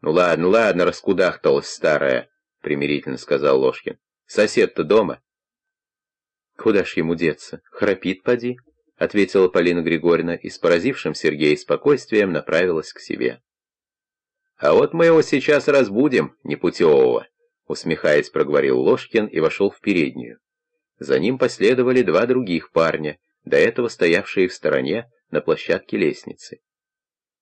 «Ну ладно, ладно, раскудахталась старая», — примирительно сказал Ложкин. «Сосед-то дома». «Куда ж ему деться? Храпит, поди», — ответила Полина Григорьевна и с поразившим Сергея спокойствием направилась к себе. «А вот мы его сейчас разбудим, непутевого», — усмехаясь, проговорил Ложкин и вошел в переднюю. За ним последовали два других парня, до этого стоявшие в стороне на площадке лестницы.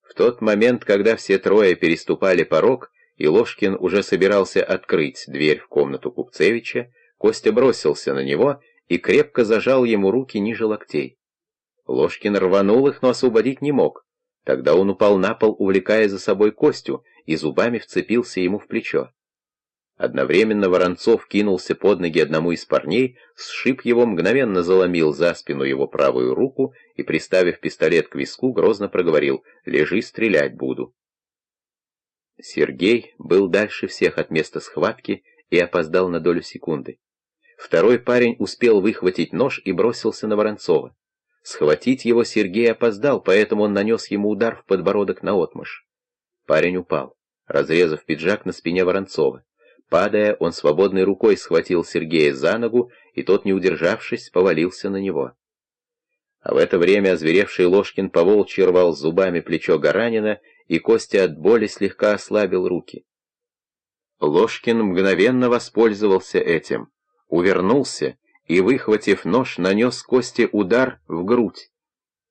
В тот момент, когда все трое переступали порог, и Ложкин уже собирался открыть дверь в комнату Купцевича, Костя бросился на него и крепко зажал ему руки ниже локтей. Ложкин рванул их, но освободить не мог. Тогда он упал на пол, увлекая за собой Костю, и зубами вцепился ему в плечо. Одновременно Воронцов кинулся под ноги одному из парней, сшиб его, мгновенно заломил за спину его правую руку и, приставив пистолет к виску, грозно проговорил «Лежи, стрелять буду». Сергей был дальше всех от места схватки и опоздал на долю секунды. Второй парень успел выхватить нож и бросился на Воронцова. Схватить его Сергей опоздал, поэтому он нанес ему удар в подбородок наотмашь. Парень упал, разрезав пиджак на спине Воронцова. Падая, он свободной рукой схватил Сергея за ногу, и тот, не удержавшись, повалился на него. А в это время озверевший Ложкин поволчьи рвал зубами плечо Гаранина, и Костя от боли слегка ослабил руки. Ложкин мгновенно воспользовался этим, увернулся и, выхватив нож, нанес Косте удар в грудь.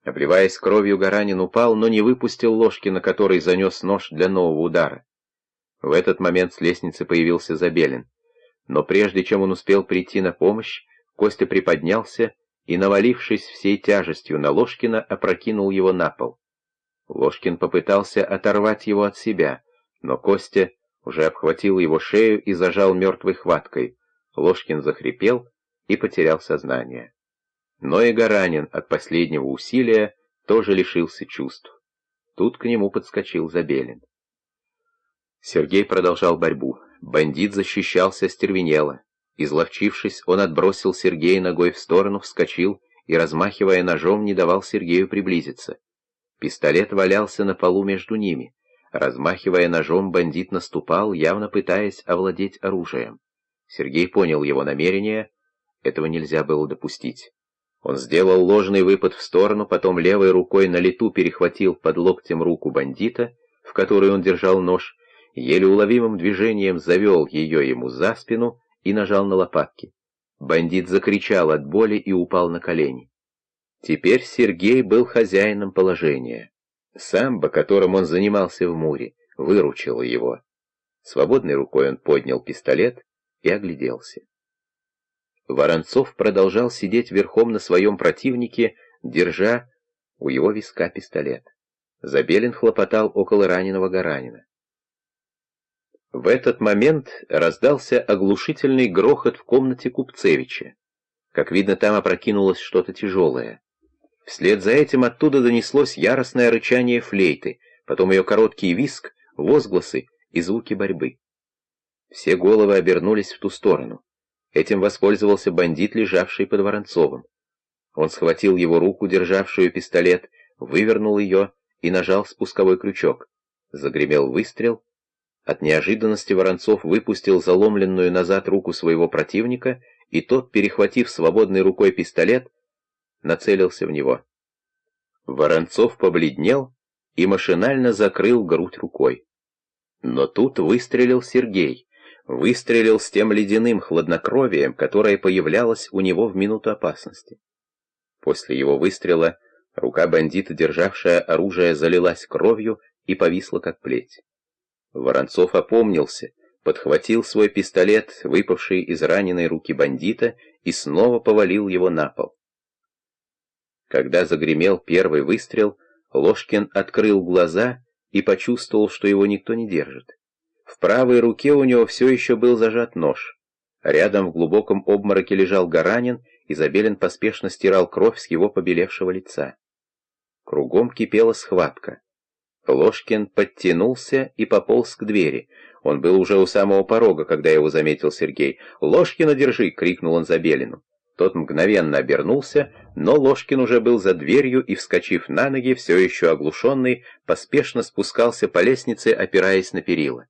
Обливаясь кровью, Гаранин упал, но не выпустил Ложкина, который занес нож для нового удара. В этот момент с лестницы появился Забелин. Но прежде чем он успел прийти на помощь, Костя приподнялся и, навалившись всей тяжестью на Ложкина, опрокинул его на пол. Ложкин попытался оторвать его от себя, но Костя уже обхватил его шею и зажал мертвой хваткой. Ложкин захрипел и потерял сознание. Но и Гаранин от последнего усилия тоже лишился чувств. Тут к нему подскочил Забелин. Сергей продолжал борьбу. Бандит защищался стервенело. Изловчившись, он отбросил Сергея ногой в сторону, вскочил и, размахивая ножом, не давал Сергею приблизиться. Пистолет валялся на полу между ними. Размахивая ножом, бандит наступал, явно пытаясь овладеть оружием. Сергей понял его намерение, этого нельзя было допустить. Он сделал ложный выпад в сторону, потом левой рукой на лету перехватил под локтем руку бандита, в которой он держал нож, еле уловимым движением завел ее ему за спину и нажал на лопатки. Бандит закричал от боли и упал на колени. Теперь Сергей был хозяином положения. Самбо, которым он занимался в Муре, выручил его. Свободной рукой он поднял пистолет и огляделся. Воронцов продолжал сидеть верхом на своем противнике, держа у его виска пистолет. Забелин хлопотал около раненого Гаранина. В этот момент раздался оглушительный грохот в комнате Купцевича. Как видно, там опрокинулось что-то тяжелое. Вслед за этим оттуда донеслось яростное рычание флейты, потом ее короткий виск, возгласы и звуки борьбы. Все головы обернулись в ту сторону. Этим воспользовался бандит, лежавший под Воронцовым. Он схватил его руку, державшую пистолет, вывернул ее и нажал спусковой крючок. Загремел выстрел, от неожиданности Воронцов выпустил заломленную назад руку своего противника, и тот, перехватив свободной рукой пистолет, нацелился в него. Воронцов побледнел и машинально закрыл грудь рукой. Но тут выстрелил Сергей, выстрелил с тем ледяным хладнокровием, которое появлялось у него в минуту опасности. После его выстрела рука бандита, державшая оружие, залилась кровью и повисла как плеть. Воронцов опомнился, подхватил свой пистолет, выпавший из раненой руки бандита, и снова повалил его на пол. Когда загремел первый выстрел, Ложкин открыл глаза и почувствовал, что его никто не держит. В правой руке у него все еще был зажат нож. Рядом в глубоком обмороке лежал Гаранин, и Забелин поспешно стирал кровь с его побелевшего лица. Кругом кипела схватка. Ложкин подтянулся и пополз к двери. Он был уже у самого порога, когда его заметил Сергей. «Ложкина держи!» — крикнул он Забелину. Тот мгновенно обернулся, Но Ложкин уже был за дверью и, вскочив на ноги, все еще оглушенный, поспешно спускался по лестнице, опираясь на перила.